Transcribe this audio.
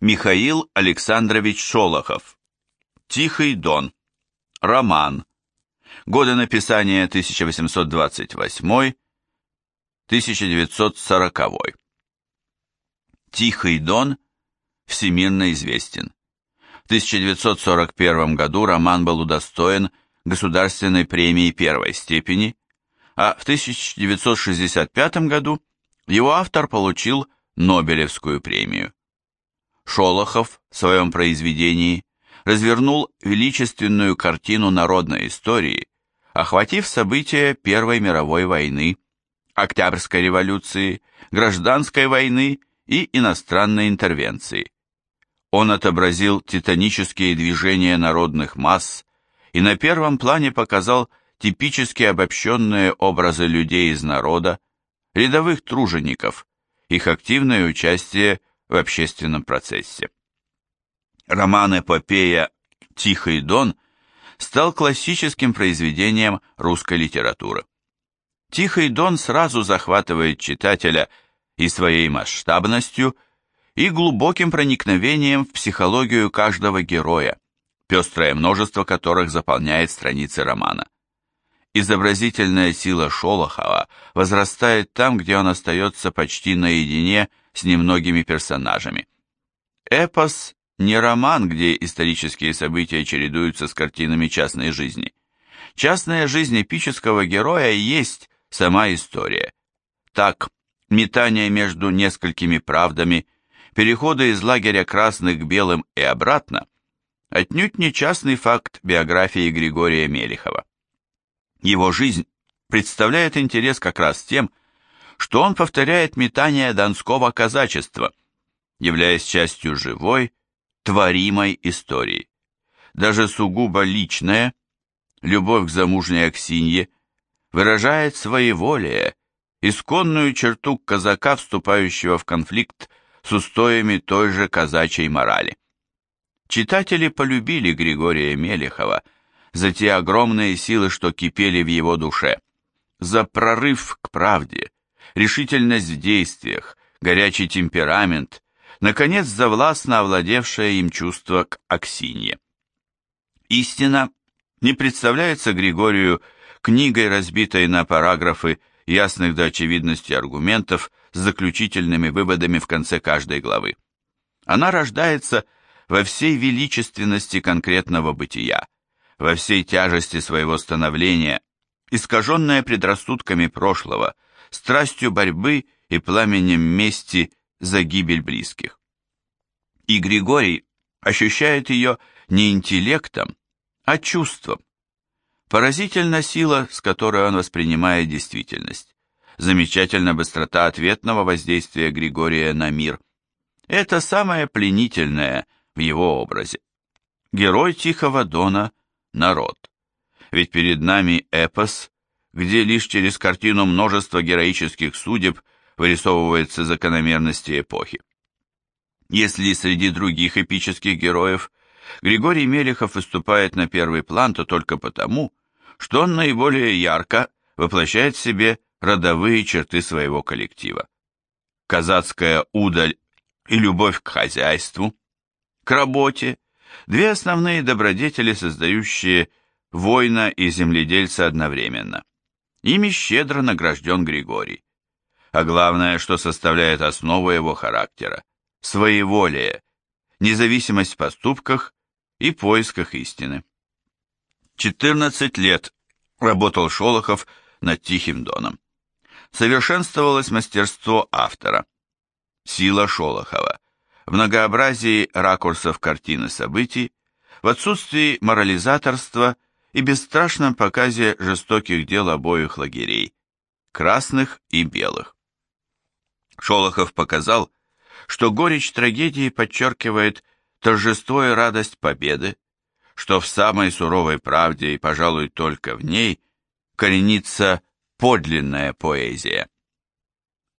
Михаил Александрович Шолохов. Тихий Дон. Роман. Годы написания 1828-1940. Тихий Дон всемирно известен. В 1941 году роман был удостоен Государственной премии первой степени, а в 1965 году его автор получил Нобелевскую премию. Шолохов в своем произведении развернул величественную картину народной истории, охватив события Первой мировой войны, Октябрьской революции, Гражданской войны и иностранной интервенции. Он отобразил титанические движения народных масс и на первом плане показал типически обобщенные образы людей из народа, рядовых тружеников, их активное участие в общественном процессе. Роман-эпопея «Тихий дон» стал классическим произведением русской литературы. «Тихий дон» сразу захватывает читателя и своей масштабностью, и глубоким проникновением в психологию каждого героя, пестрое множество которых заполняет страницы романа. Изобразительная сила Шолохова возрастает там, где он остается почти наедине с немногими персонажами. Эпос не роман, где исторические события чередуются с картинами частной жизни. Частная жизнь эпического героя есть сама история. Так, метание между несколькими правдами, переходы из лагеря красных к белым и обратно, отнюдь не частный факт биографии Григория Мелехова. Его жизнь представляет интерес как раз тем, что он повторяет метание донского казачества, являясь частью живой, творимой истории. Даже сугубо личная, любовь к замужней Аксинье, выражает своеволие, исконную черту казака, вступающего в конфликт с устоями той же казачьей морали. Читатели полюбили Григория Мелехова за те огромные силы, что кипели в его душе, за прорыв к правде, решительность в действиях, горячий темперамент, наконец, за властно овладевшее им чувство к Аксинье. Истина не представляется Григорию книгой, разбитой на параграфы ясных до очевидности аргументов с заключительными выводами в конце каждой главы. Она рождается во всей величественности конкретного бытия, во всей тяжести своего становления, искаженная предрассудками прошлого – страстью борьбы и пламенем мести за гибель близких. И Григорий ощущает ее не интеллектом, а чувством. Поразительна сила, с которой он воспринимает действительность. Замечательна быстрота ответного воздействия Григория на мир. Это самое пленительное в его образе. Герой Тихого Дона – народ. Ведь перед нами эпос, где лишь через картину множества героических судеб вырисовываются закономерности эпохи. Если среди других эпических героев Григорий Мелехов выступает на первый план, то только потому, что он наиболее ярко воплощает в себе родовые черты своего коллектива. Казацкая удаль и любовь к хозяйству, к работе – две основные добродетели, создающие воина и земледельца одновременно. Ими щедро награжден Григорий. А главное, что составляет основу его характера – своеволие, независимость в поступках и поисках истины. 14 лет работал Шолохов над Тихим Доном. Совершенствовалось мастерство автора. Сила Шолохова в многообразии ракурсов картины событий, в отсутствии морализаторства и бесстрашном показе жестоких дел обоих лагерей, красных и белых. Шолохов показал, что горечь трагедии подчеркивает торжество и радость победы, что в самой суровой правде и, пожалуй, только в ней коренится подлинная поэзия.